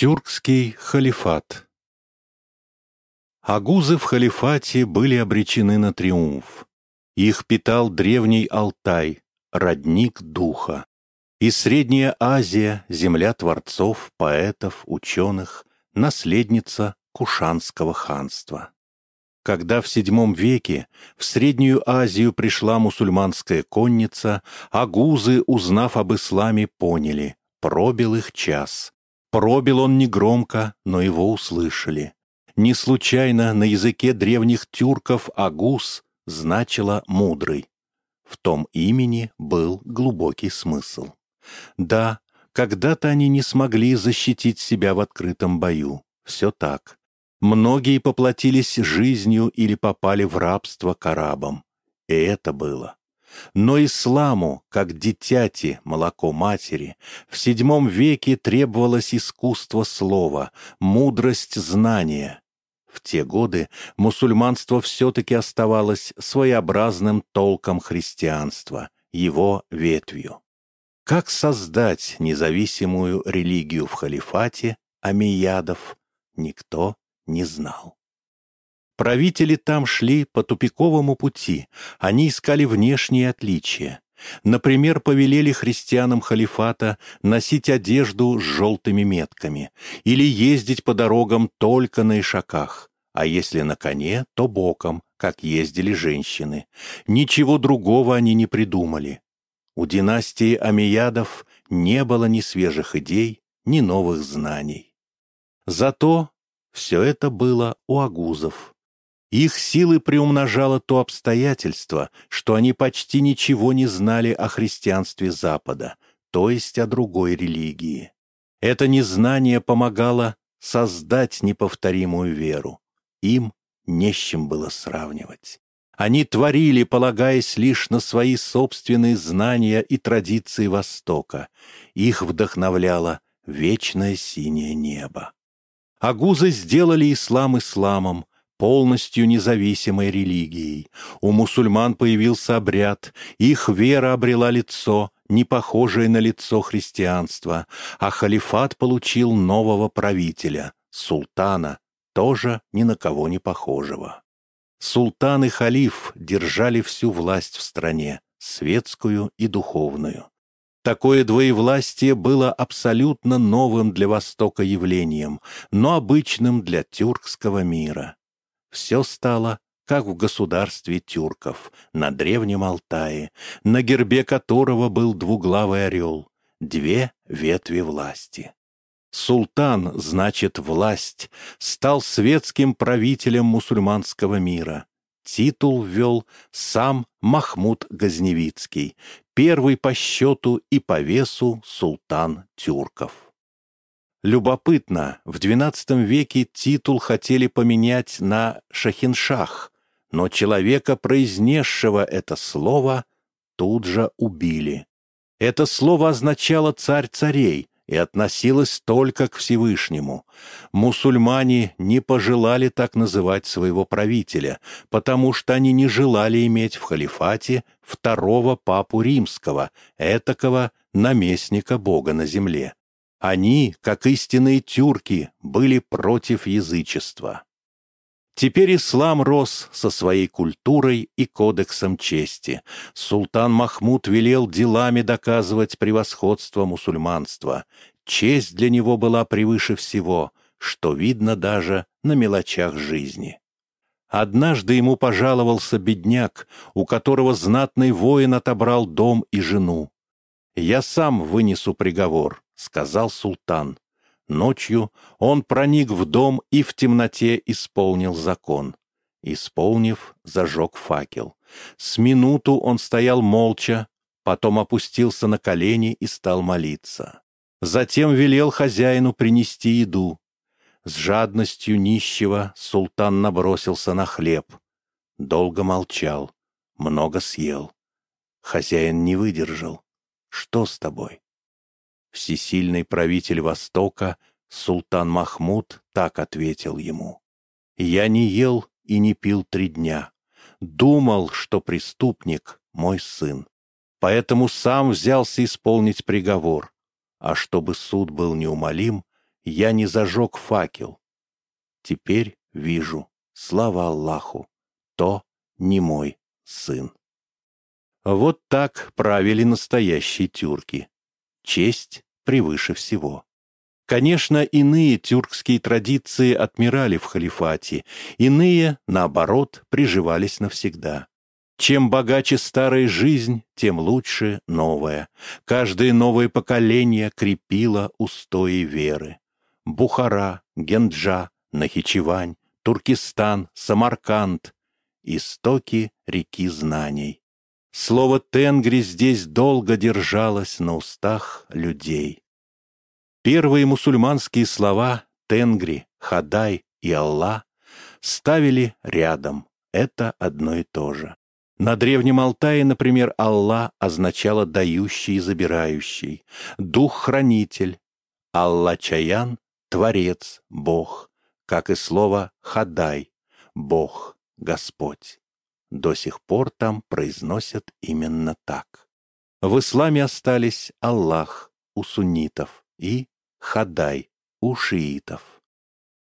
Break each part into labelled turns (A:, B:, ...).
A: Тюркский халифат Агузы в халифате были обречены на триумф. Их питал древний Алтай, родник духа. И Средняя Азия, земля творцов, поэтов, ученых, наследница Кушанского ханства. Когда в VII веке в Среднюю Азию пришла мусульманская конница, агузы, узнав об исламе, поняли — пробил их час. Пробил он негромко, но его услышали. Не случайно на языке древних тюрков агуз значило «мудрый». В том имени был глубокий смысл. Да, когда-то они не смогли защитить себя в открытом бою. Все так. Многие поплатились жизнью или попали в рабство к арабам. И это было. Но исламу, как дитяти, молоко матери, в VII веке требовалось искусство слова, мудрость знания. В те годы мусульманство все-таки оставалось своеобразным толком христианства, его ветвью. Как создать независимую религию в халифате амиядов, никто не знал. Правители там шли по тупиковому пути, они искали внешние отличия. Например, повелели христианам халифата носить одежду с желтыми метками или ездить по дорогам только на ишаках, а если на коне, то боком, как ездили женщины. Ничего другого они не придумали. У династии Амиядов не было ни свежих идей, ни новых знаний. Зато все это было у агузов. Их силы приумножало то обстоятельство, что они почти ничего не знали о христианстве Запада, то есть о другой религии. Это незнание помогало создать неповторимую веру. Им не с чем было сравнивать. Они творили, полагаясь лишь на свои собственные знания и традиции Востока. Их вдохновляло вечное синее небо. Агузы сделали ислам исламом, полностью независимой религией. У мусульман появился обряд, их вера обрела лицо, не похожее на лицо христианства, а халифат получил нового правителя, султана, тоже ни на кого не похожего. Султан и халиф держали всю власть в стране, светскую и духовную. Такое двоевластие было абсолютно новым для Востока явлением, но обычным для тюркского мира все стало как в государстве тюрков, на Древнем Алтае, на гербе которого был двуглавый орел, две ветви власти. Султан, значит, власть, стал светским правителем мусульманского мира. Титул ввел сам Махмуд Газневицкий, первый по счету и по весу султан тюрков. Любопытно, в XII веке титул хотели поменять на «шахиншах», но человека, произнесшего это слово, тут же убили. Это слово означало «царь царей» и относилось только к Всевышнему. Мусульмане не пожелали так называть своего правителя, потому что они не желали иметь в халифате второго папу римского, этакого наместника Бога на земле. Они, как истинные тюрки, были против язычества. Теперь ислам рос со своей культурой и кодексом чести. Султан Махмуд велел делами доказывать превосходство мусульманства. Честь для него была превыше всего, что видно даже на мелочах жизни. Однажды ему пожаловался бедняк, у которого знатный воин отобрал дом и жену. «Я сам вынесу приговор», — сказал султан. Ночью он проник в дом и в темноте исполнил закон. Исполнив, зажег факел. С минуту он стоял молча, потом опустился на колени и стал молиться. Затем велел хозяину принести еду. С жадностью нищего султан набросился на хлеб. Долго молчал, много съел. Хозяин не выдержал. Что с тобой? Всесильный правитель Востока, султан Махмуд, так ответил ему. Я не ел и не пил три дня. Думал, что преступник — мой сын. Поэтому сам взялся исполнить приговор. А чтобы суд был неумолим, я не зажег факел. Теперь вижу, слава Аллаху, то не мой сын. Вот так правили настоящие тюрки. Честь превыше всего. Конечно, иные тюркские традиции отмирали в халифате, иные, наоборот, приживались навсегда. Чем богаче старая жизнь, тем лучше новая. Каждое новое поколение крепило устои веры. Бухара, Генджа, Нахичевань, Туркестан, Самарканд — истоки реки знаний. Слово «тенгри» здесь долго держалось на устах людей. Первые мусульманские слова «тенгри», «хадай» и «аллах» ставили рядом. Это одно и то же. На Древнем Алтае, например, «Аллах» означало «дающий и забирающий», «дух-хранитель», «Алла-чаян» — «творец», «бог», как и слово «хадай» — «бог», «господь». До сих пор там произносят именно так. В исламе остались Аллах у суннитов и Хадай у шиитов.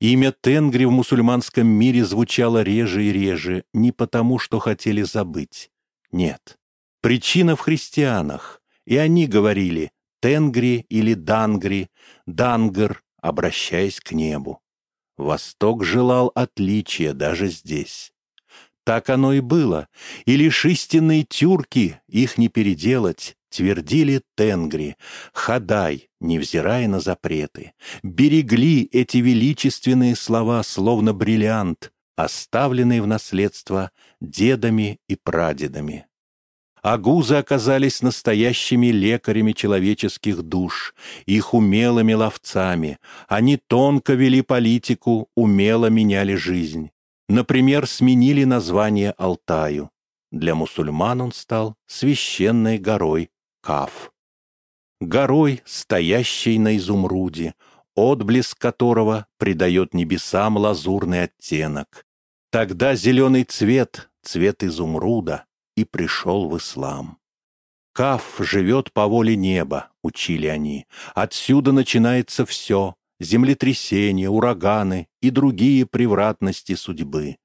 A: Имя Тенгри в мусульманском мире звучало реже и реже не потому, что хотели забыть. Нет. Причина в христианах, и они говорили Тенгри или Дангри, Дангр, обращаясь к небу. Восток желал отличия даже здесь. Так оно и было, и лишь истинные тюрки, их не переделать, твердили тенгри, хадай, невзирая на запреты, берегли эти величественные слова, словно бриллиант, оставленные в наследство дедами и прадедами. Агузы оказались настоящими лекарями человеческих душ, их умелыми ловцами. Они тонко вели политику, умело меняли жизнь. Например, сменили название Алтаю. Для мусульман он стал священной горой Каф. Горой, стоящей на изумруде, отблеск которого придает небесам лазурный оттенок. Тогда зеленый цвет, цвет изумруда, и пришел в ислам. Каф живет по воле неба, учили они. Отсюда начинается все — землетрясения, ураганы и другие превратности судьбы.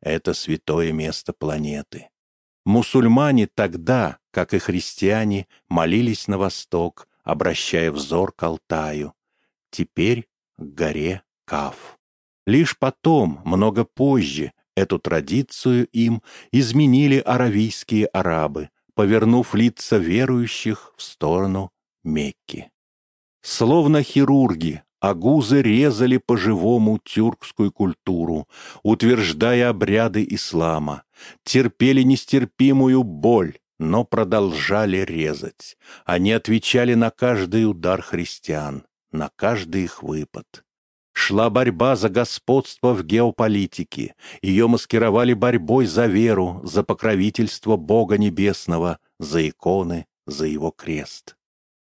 A: Это святое место планеты. Мусульмане тогда, как и христиане, молились на восток, обращая взор к Алтаю. Теперь к горе Каф. Лишь потом, много позже, эту традицию им изменили аравийские арабы, повернув лица верующих в сторону Мекки. Словно хирурги, агузы резали по-живому тюркскую культуру, утверждая обряды ислама, терпели нестерпимую боль, но продолжали резать. Они отвечали на каждый удар христиан, на каждый их выпад. Шла борьба за господство в геополитике. Ее маскировали борьбой за веру, за покровительство Бога Небесного, за иконы, за его крест.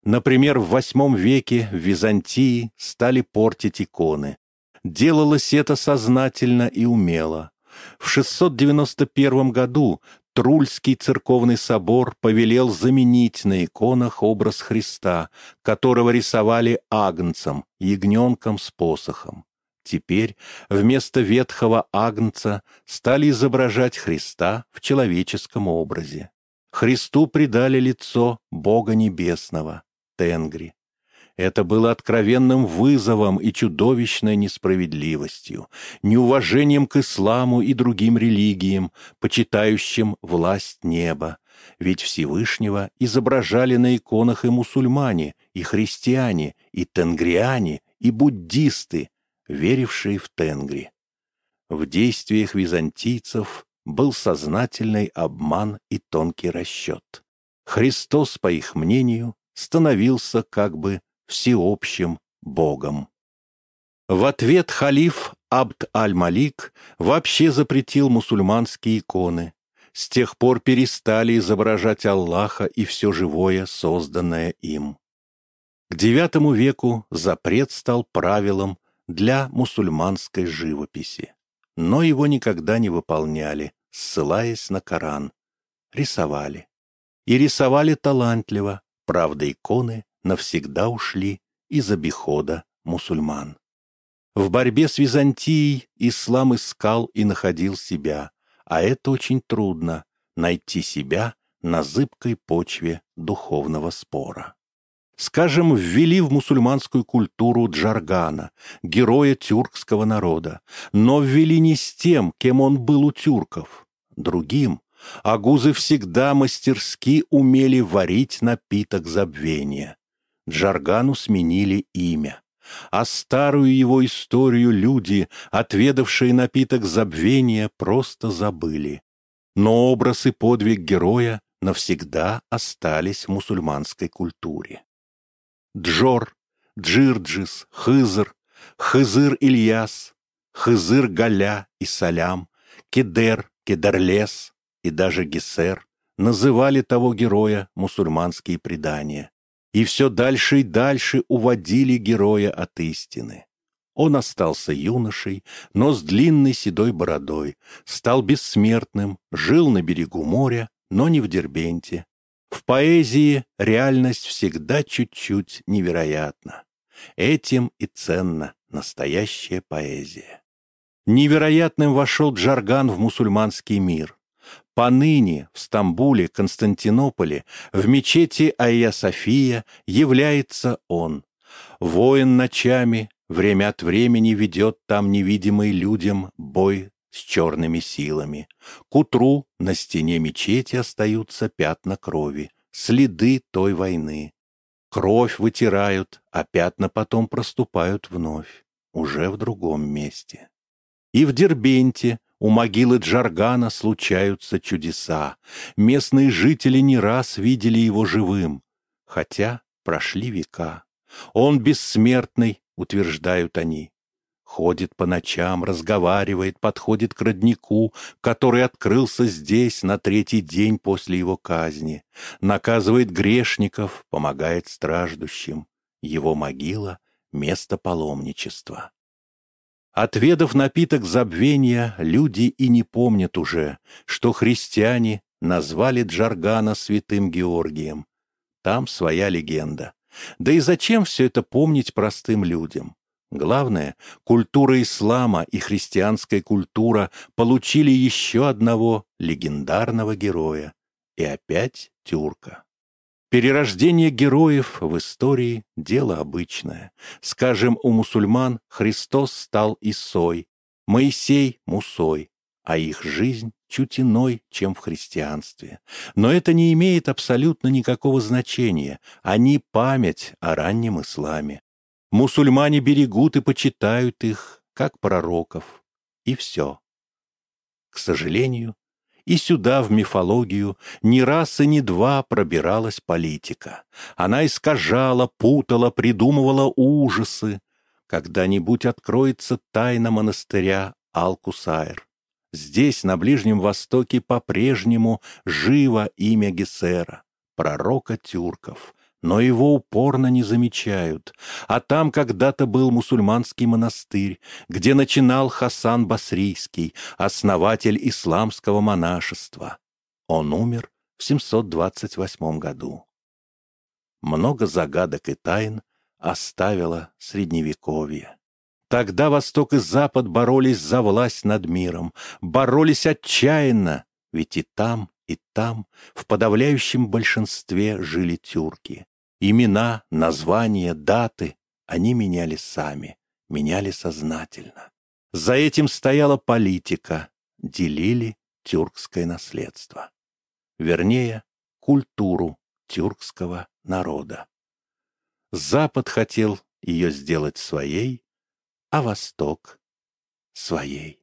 A: Например, в VIII веке в Византии стали портить иконы. Делалось это сознательно и умело. В 691 году Трульский церковный собор повелел заменить на иконах образ Христа, которого рисовали агнцем, ягненком с посохом. Теперь вместо ветхого агнца стали изображать Христа в человеческом образе. Христу придали лицо Бога Небесного, Тенгри. Это было откровенным вызовом и чудовищной несправедливостью, неуважением к исламу и другим религиям, почитающим власть неба. Ведь Всевышнего изображали на иконах и мусульмане, и христиане, и тенгриане, и буддисты, верившие в Тенгри. В действиях византийцев был сознательный обман и тонкий расчет. Христос, по их мнению, становился как бы всеобщим Богом. В ответ халиф Абд аль-Малик вообще запретил мусульманские иконы. С тех пор перестали изображать Аллаха и все живое, созданное им. К IX веку запрет стал правилом для мусульманской живописи, но его никогда не выполняли, ссылаясь на Коран. Рисовали. И рисовали талантливо, правда иконы навсегда ушли из обихода мусульман. В борьбе с Византией ислам искал и находил себя, а это очень трудно — найти себя на зыбкой почве духовного спора. Скажем, ввели в мусульманскую культуру Джаргана, героя тюркского народа, но ввели не с тем, кем он был у тюрков, другим. Агузы всегда мастерски умели варить напиток забвения. Джаргану сменили имя а старую его историю люди, отведавшие напиток забвения, просто забыли. Но образ и подвиг героя навсегда остались в мусульманской культуре. Джор, Джирджис, Хызр, Хызыр Ильяс, Хызыр Галя и Салям, Кедер, Кедерлес и даже Гессер называли того героя мусульманские предания и все дальше и дальше уводили героя от истины. Он остался юношей, но с длинной седой бородой, стал бессмертным, жил на берегу моря, но не в Дербенте. В поэзии реальность всегда чуть-чуть невероятна. Этим и ценна настоящая поэзия. Невероятным вошел Джарган в мусульманский мир. Поныне в Стамбуле, Константинополе, в мечети Айя София является он. Воин ночами, время от времени ведет там невидимый людям бой с черными силами. К утру на стене мечети остаются пятна крови, следы той войны. Кровь вытирают, а пятна потом проступают вновь, уже в другом месте. И в Дербенте у могилы Джаргана случаются чудеса. Местные жители не раз видели его живым, хотя прошли века. Он бессмертный, утверждают они. Ходит по ночам, разговаривает, подходит к роднику, который открылся здесь на третий день после его казни, наказывает грешников, помогает страждущим. Его могила — место паломничества. Отведав напиток забвения, люди и не помнят уже, что христиане назвали Джаргана святым Георгием. Там своя легенда. Да и зачем все это помнить простым людям? Главное, культура ислама и христианская культура получили еще одного легендарного героя. И опять тюрка. Перерождение героев в истории – дело обычное. Скажем, у мусульман Христос стал Исой, Моисей – Мусой, а их жизнь чуть иной, чем в христианстве. Но это не имеет абсолютно никакого значения. Они память о раннем исламе. Мусульмане берегут и почитают их, как пророков. И все. К сожалению, и сюда, в мифологию, ни раз и ни два пробиралась политика. Она искажала, путала, придумывала ужасы. Когда-нибудь откроется тайна монастыря Алкусайр. Здесь, на Ближнем Востоке, по-прежнему живо имя Гессера, пророка тюрков, но его упорно не замечают. А там когда-то был мусульманский монастырь, где начинал Хасан Басрийский, основатель исламского монашества. Он умер в 728 году. Много загадок и тайн оставило Средневековье. Тогда Восток и Запад боролись за власть над миром, боролись отчаянно, ведь и там, и там в подавляющем большинстве жили тюрки. Имена, названия, даты они меняли сами, меняли сознательно. За этим стояла политика, делили тюркское наследство. Вернее, культуру тюркского народа. Запад хотел ее сделать своей, а Восток — своей.